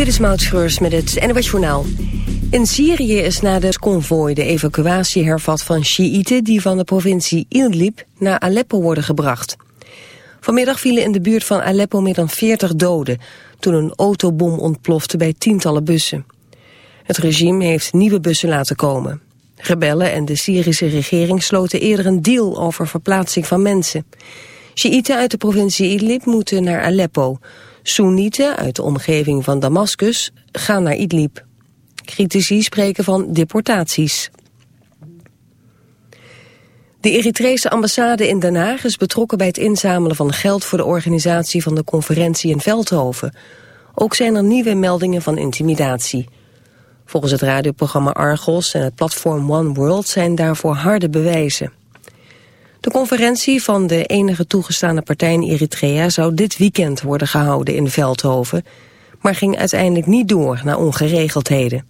Dit is Maud Schreurs met het NWS Journaal. In Syrië is na de konvooi de evacuatie hervat van Shiiten... die van de provincie Idlib naar Aleppo worden gebracht. Vanmiddag vielen in de buurt van Aleppo meer dan 40 doden... toen een autobom ontplofte bij tientallen bussen. Het regime heeft nieuwe bussen laten komen. Rebellen en de Syrische regering sloten eerder een deal over verplaatsing van mensen. Shiiten uit de provincie Idlib moeten naar Aleppo... Soenieten uit de omgeving van Damascus gaan naar Idlib. Critici spreken van deportaties. De Eritrese ambassade in Den Haag is betrokken bij het inzamelen van geld voor de organisatie van de conferentie in Veldhoven. Ook zijn er nieuwe meldingen van intimidatie. Volgens het radioprogramma Argos en het platform One World zijn daarvoor harde bewijzen. De conferentie van de enige toegestane partij in Eritrea zou dit weekend worden gehouden in Veldhoven, maar ging uiteindelijk niet door na ongeregeldheden.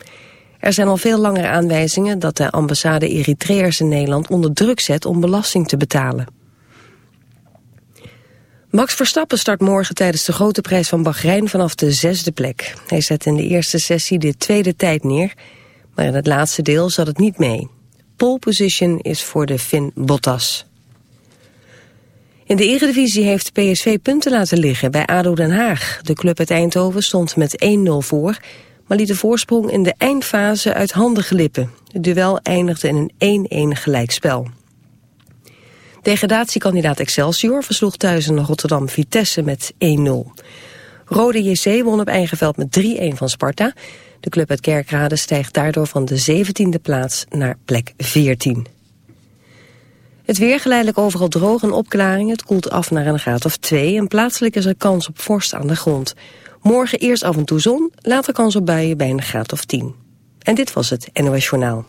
Er zijn al veel langere aanwijzingen dat de ambassade Eritreërs in Nederland onder druk zet om belasting te betalen. Max Verstappen start morgen tijdens de grote prijs van Bahrein vanaf de zesde plek. Hij zet in de eerste sessie de tweede tijd neer, maar in het laatste deel zat het niet mee. Pole position is voor de Finn Bottas. In de Eredivisie heeft PSV punten laten liggen bij ADO Den Haag. De club uit Eindhoven stond met 1-0 voor, maar liet de voorsprong in de eindfase uit handen glippen. Het duel eindigde in een 1-1 gelijkspel. Degradatiekandidaat Excelsior versloeg thuis in Rotterdam Vitesse met 1-0. Rode JC won op eigen veld met 3-1 van Sparta. De club uit Kerkrade stijgt daardoor van de 17e plaats naar plek 14. Het weer geleidelijk overal droog en opklaring. Het koelt af naar een graad of twee en plaatselijk is er kans op vorst aan de grond. Morgen eerst af en toe zon, later kans op buien bij een graad of tien. En dit was het NOS Journaal.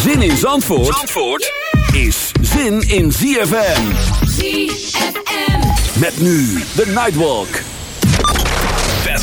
Zin in Zandvoort, Zandvoort is zin in ZFM. ZFM. Met nu de Nightwalk.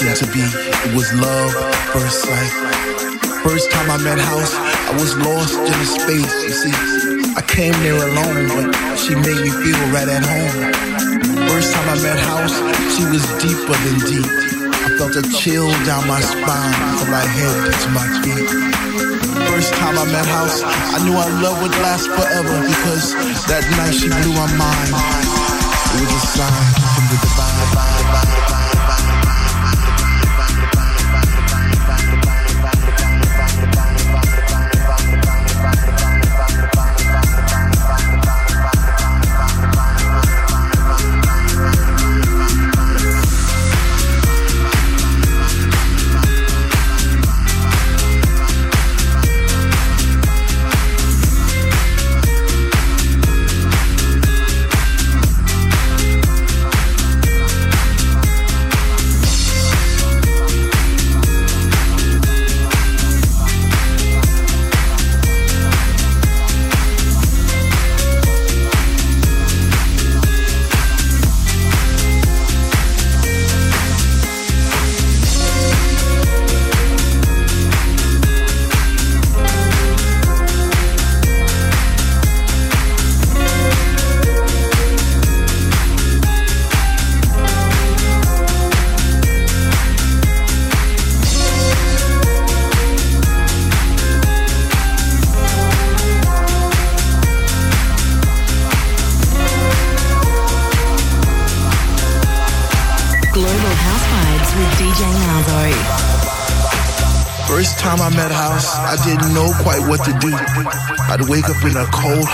destined to be. It was love at first sight. First time I met House, I was lost in the space. You see, I came there alone, but she made me feel right at home. First time I met House, she was deeper than deep. I felt a chill down my spine from my head to my feet first time I met House, I knew our love would last forever because that night she blew my mind. It was a sign from the divine.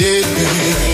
yeah.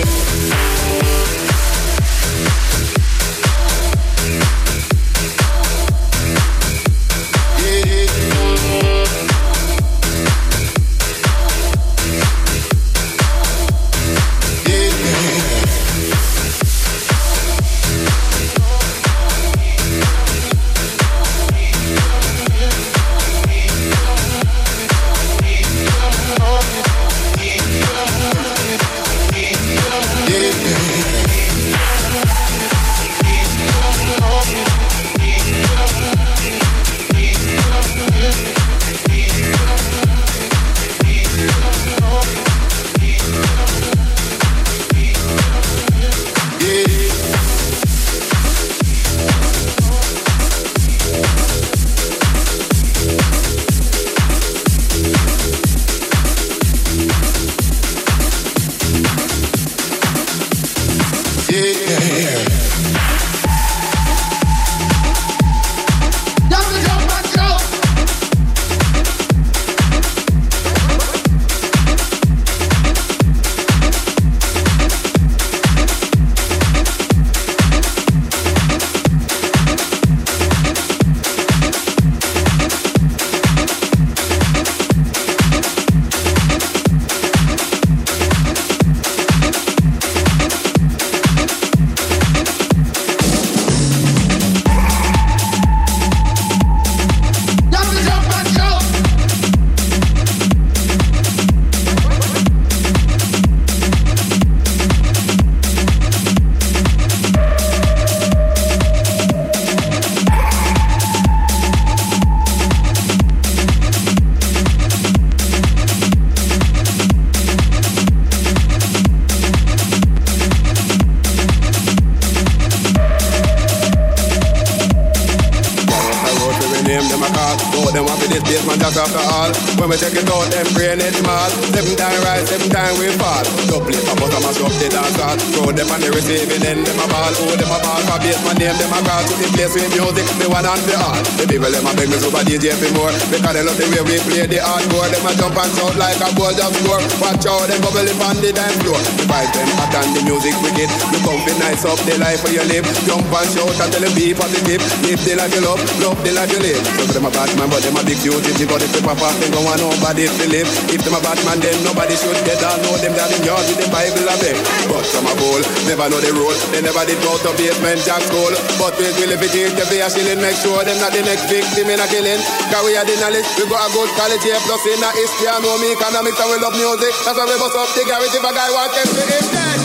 after When we take it out, them brain is mad. Seven time rise, seven time we fall. Double it, but I'm a drop the dance hall. Throw them on the receiving end, them a ball. Throw oh, them a ball for base, my name, them a call. To the place with music, me one and the all. The people, them a beg me super DJ for more. Because they love the way we play the hardcore. Them a jump and shout like a bull just score. Watch out, them bubbling on the dance floor. The vibe, them hot and the music wicked. You come be nice up the life where you live. Jump and shout and tell them the positive. Live the life you love, love the life you live. So them a bad man, but them a big duty, fi papa off, them go want nobody to live. If them a bad man, then nobody should get I know them down in yard with the Bible a bit. But some a bowl, never know the rule. They never did go to Basement Jaxx school. But we will if it is, we are shilling, make sure them not the next victim in a killing. Cause we are the knowledge, we got a good college here, plus in a history, I know me economics and we love music. That's why we bust up the garage if a guy wants them to him dead.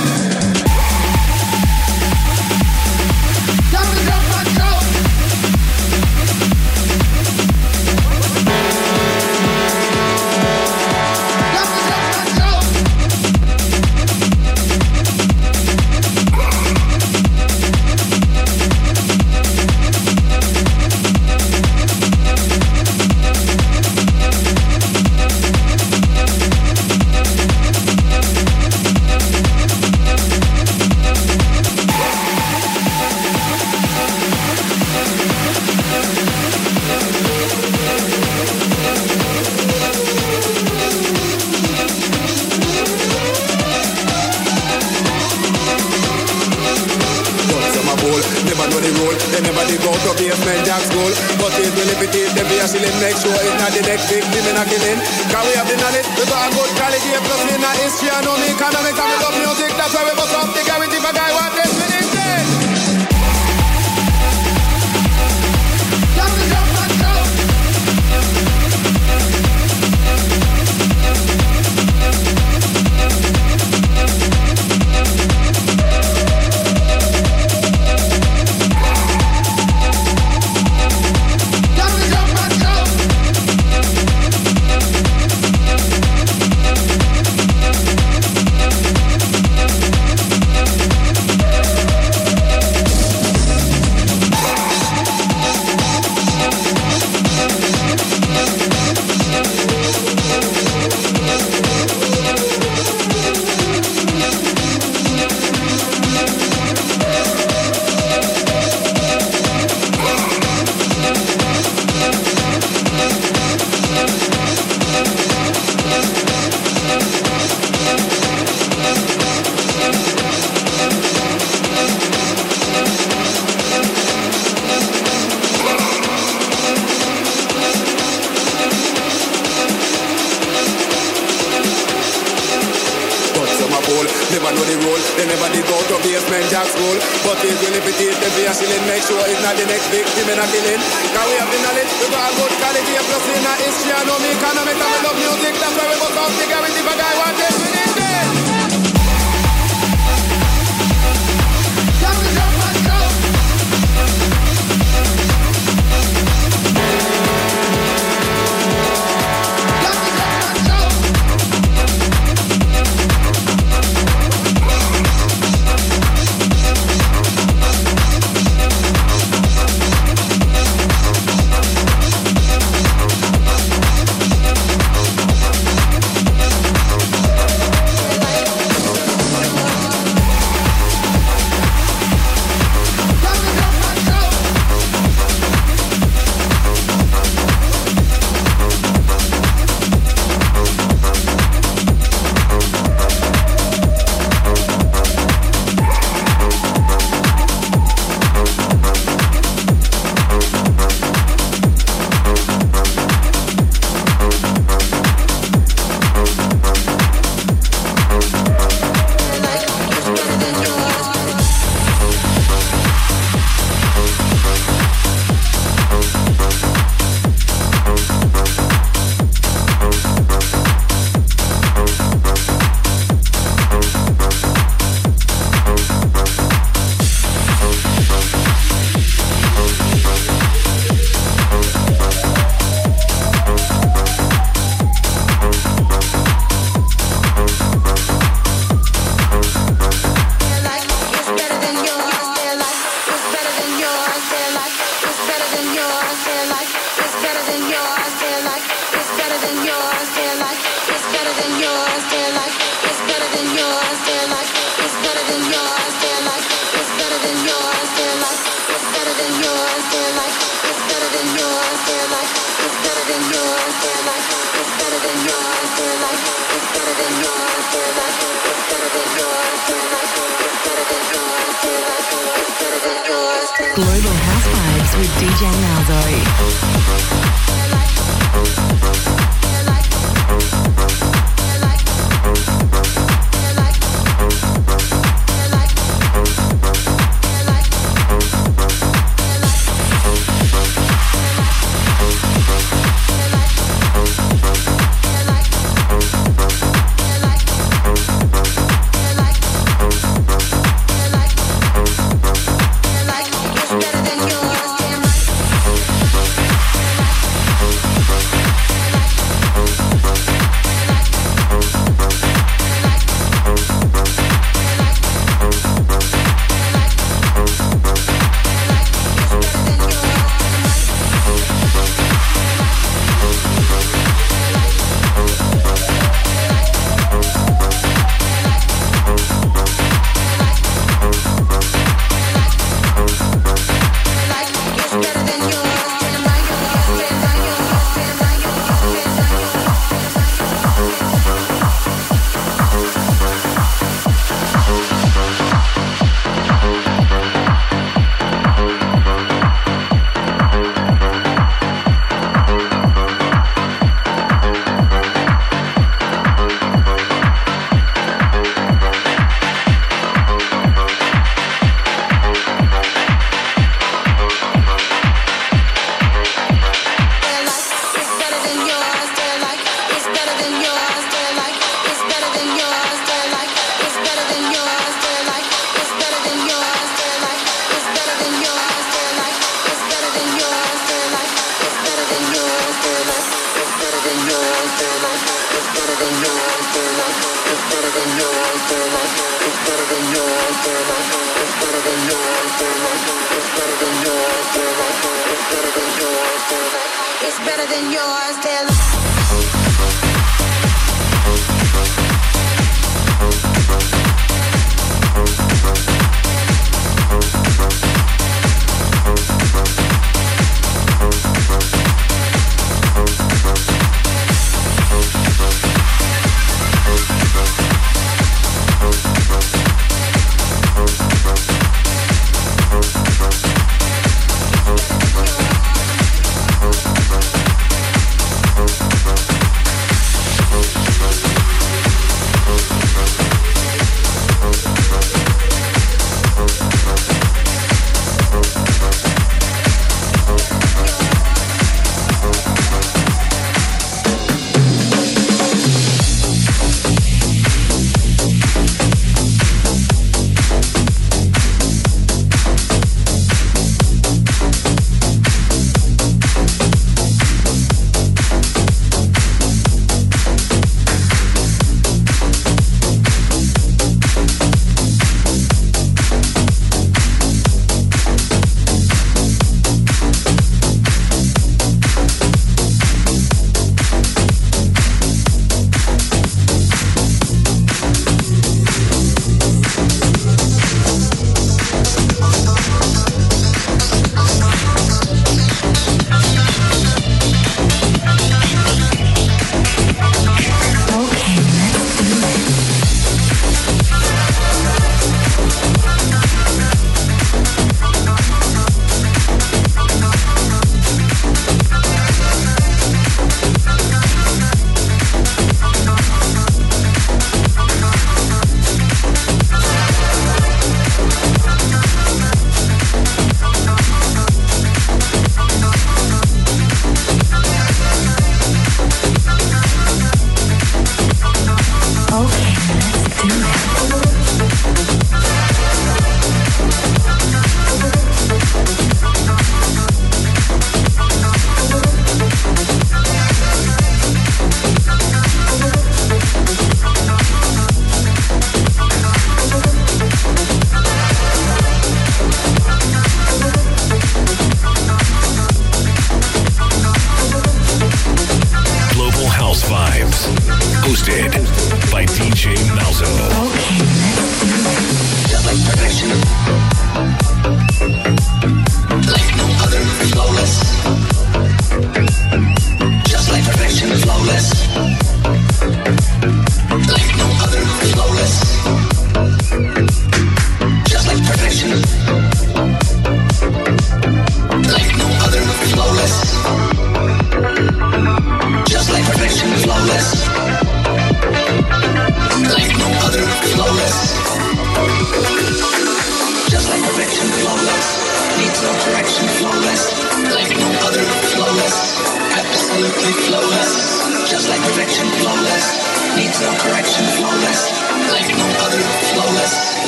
They never dig out the Basement Jaxx school. But it will if it is, they be a shilling. Make sure it's not the next victim in a killing. Can we have the knowledge? We got a good quality, plus we in a history. I know me economics and we love music. That's why we bust up the guarantee for guy what they DJ Malzo. It's better than yours, Taylor.